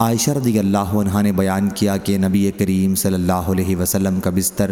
عائشہ رضی اللہ عنہ نے بیان کیا کہ نبی کریم صلی اللہ علیہ وسلم کا بستر